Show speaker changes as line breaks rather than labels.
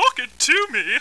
talking to me.